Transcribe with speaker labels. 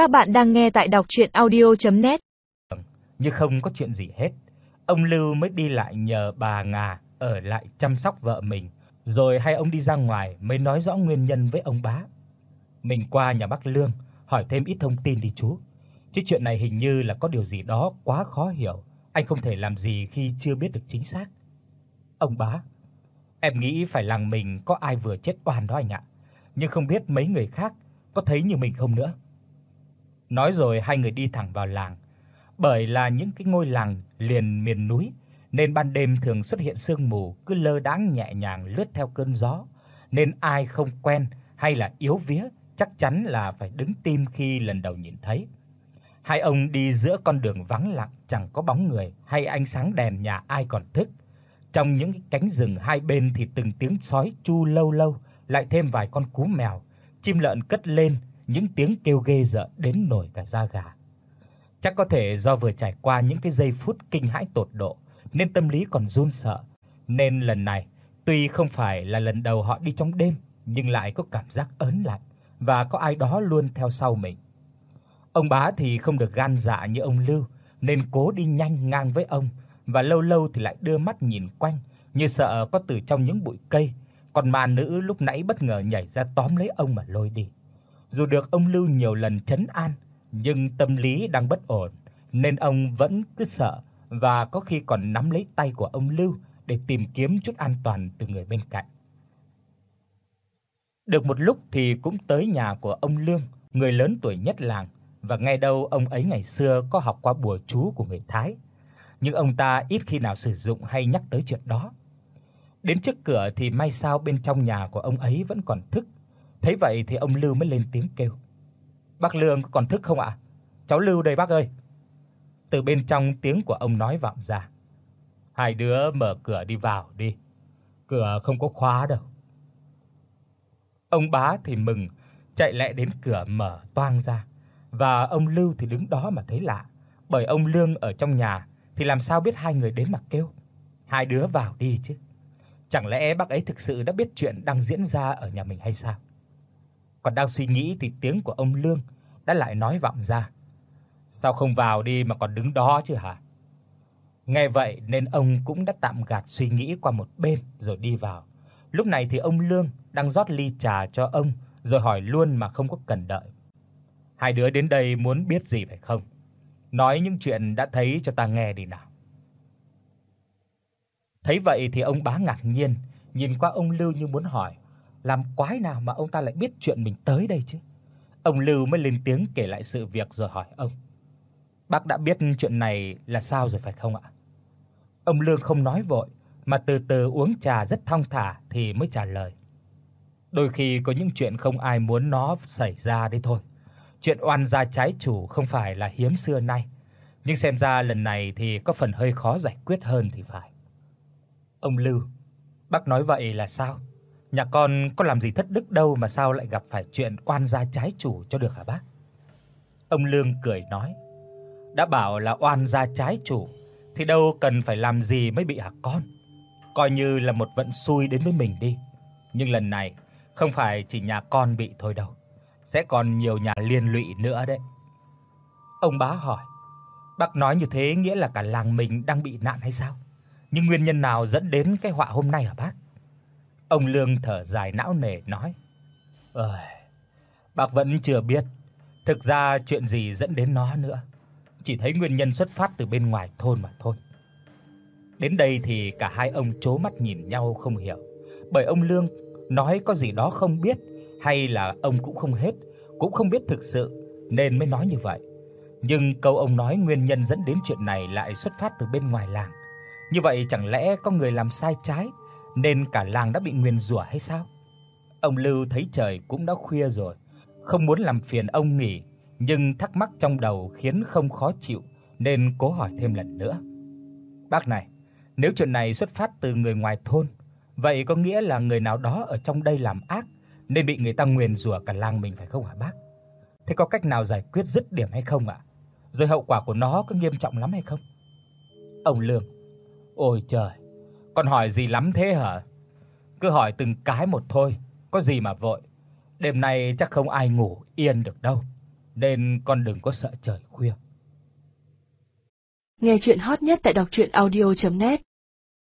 Speaker 1: Các bạn đang nghe tại đọc audio net
Speaker 2: Như không có chuyện gì hết, ông Lưu mới đi lại nhờ bà nga ở lại chăm sóc vợ mình, rồi hai ông đi ra ngoài mới nói rõ nguyên nhân với ông bá. Mình qua nhà bác Lương hỏi thêm ít thông tin đi chú. Chứ chuyện này hình như là có điều gì đó quá khó hiểu, anh không thể làm gì khi chưa biết được chính xác. Ông bá, em nghĩ phải làng mình có ai vừa chết oan đó anh ạ, nhưng không biết mấy người khác có thấy như mình không nữa. Nói rồi hai người đi thẳng vào làng. Bởi là những cái ngôi làng liền miền núi nên ban đêm thường xuất hiện sương mù cứ lơ đãng nhẹ nhàng lướt theo cơn gió, nên ai không quen hay là yếu vía chắc chắn là phải đứng tim khi lần đầu nhìn thấy. Hai ông đi giữa con đường vắng lặng chẳng có bóng người hay ánh sáng đèn nhà ai còn thức. Trong những cánh rừng hai bên thì từng tiếng sói chu lâu lâu, lại thêm vài con cú mèo, chim lợn cất lên những tiếng kêu ghê rợn đến nổi cả da gà. Chắc có thể do vừa trải qua những cái giây phút kinh hãi tột độ nên tâm lý còn run sợ, nên lần này tuy không phải là lần đầu họ đi trong đêm nhưng lại có cảm giác ớn lạnh và có ai đó luôn theo sau mình. Ông bá thì không được gan dạ như ông Lưu nên cố đi nhanh ngang với ông và lâu lâu thì lại đưa mắt nhìn quanh như sợ có từ trong những bụi cây con ma nữ lúc nãy bất ngờ nhảy ra tóm lấy ông mà lôi đi. Dù được ông Lưu nhiều lần trấn an, nhưng tâm lý đang bất ổn nên ông vẫn cứ sợ và có khi còn nắm lấy tay của ông Lưu để tìm kiếm chút an toàn từ người bên cạnh. Được một lúc thì cũng tới nhà của ông Lương, người lớn tuổi nhất làng và ngay đâu ông ấy ngày xưa có học qua bùa chú của người Thái, nhưng ông ta ít khi nào sử dụng hay nhắc tới chuyện đó. Đến trước cửa thì may sao bên trong nhà của ông ấy vẫn còn thức Thấy vậy thì ông Lưu mới lên tiếng kêu. "Bác Lương có còn thức không ạ? Cháu Lưu đây bác ơi." Từ bên trong tiếng của ông nói vọng ra. "Hai đứa mở cửa đi vào đi. Cửa không có khóa đâu." Ông bá thì mừng, chạy lẹ đến cửa mở toang ra, và ông Lưu thì đứng đó mà thấy lạ, bởi ông Lương ở trong nhà thì làm sao biết hai người đến mà kêu. Hai đứa vào đi chứ. Chẳng lẽ bác ấy thực sự đã biết chuyện đang diễn ra ở nhà mình hay sao? Còn đang suy nghĩ thì tiếng của ông Lương đã lại nói vọng ra. Sao không vào đi mà còn đứng đó chứ hả? Nghe vậy nên ông cũng đã tạm gạt suy nghĩ qua một bên rồi đi vào. Lúc này thì ông Lương đang rót ly trà cho ông rồi hỏi luôn mà không có cần đợi. Hai đứa đến đây muốn biết gì phải không? Nói những chuyện đã thấy cho ta nghe đi nào. Thấy vậy thì ông bá ngạc nhiên, nhìn qua ông Lưu như muốn hỏi, làm quái nào mà ông ta lại biết chuyện mình tới đây chứ? Ông Lưu mới lên tiếng kể lại sự việc rồi hỏi ông. Bác đã biết chuyện này là sao rồi phải không ạ? Ông Lương không nói vội mà từ từ uống trà rất thong thả thì mới trả lời. Đôi khi có những chuyện không ai muốn nó xảy ra đấy thôi. Chuyện oan gia trái chủ không phải là hiếm xưa nay, nhưng xem ra lần này thì có phần hơi khó giải quyết hơn thì phải. Ông Lưu, bác nói vậy là sao? Nhà con có làm gì thất đức đâu mà sao lại gặp phải chuyện oan gia trái chủ cho được hả bác? Ông Lương cười nói, đã bảo là oan gia trái chủ thì đâu cần phải làm gì mới bị hả con. Coi như là một vận xui đến với mình đi. Nhưng lần này không phải chỉ nhà con bị thôi đâu, sẽ còn nhiều nhà liên lụy nữa đấy. Ông bá hỏi, bác nói như thế nghĩa là cả làng mình đang bị nạn hay sao? Nhưng nguyên nhân nào dẫn đến cái họa hôm nay hả bác? Ông Lương thở dài não nề nói: "Ơi, bác vẫn chưa biết, thực ra chuyện gì dẫn đến nó nữa, chỉ thấy nguyên nhân xuất phát từ bên ngoài thôn mà thôi." Đến đây thì cả hai ông trố mắt nhìn nhau không hiểu, bởi ông Lương nói có gì đó không biết hay là ông cũng không hết, cũng không biết thực sự nên mới nói như vậy. Nhưng câu ông nói nguyên nhân dẫn đến chuyện này lại xuất phát từ bên ngoài làng. Như vậy chẳng lẽ có người làm sai trái nên cả làng đã bị nguyền rủa hay sao? Ông Lưu thấy trời cũng đã khuya rồi, không muốn làm phiền ông nghỉ, nhưng thắc mắc trong đầu khiến không khó chịu nên cố hỏi thêm lần nữa. Bác này, nếu chuyện này xuất phát từ người ngoài thôn, vậy có nghĩa là người nào đó ở trong đây làm ác nên bị người ta nguyền rủa cả làng mình phải không hả bác? Thế có cách nào giải quyết dứt điểm hay không ạ? Rồi hậu quả của nó có nghiêm trọng lắm hay không? Ông Lương. Ôi trời, con hỏi gì lắm thế hả? Cứ hỏi từng cái một thôi, có gì mà vội. Đêm nay chắc không ai ngủ yên được đâu. nên con đừng có sợ trời khuya.
Speaker 3: Nghe truyện hot nhất tại doctruyenaudio.net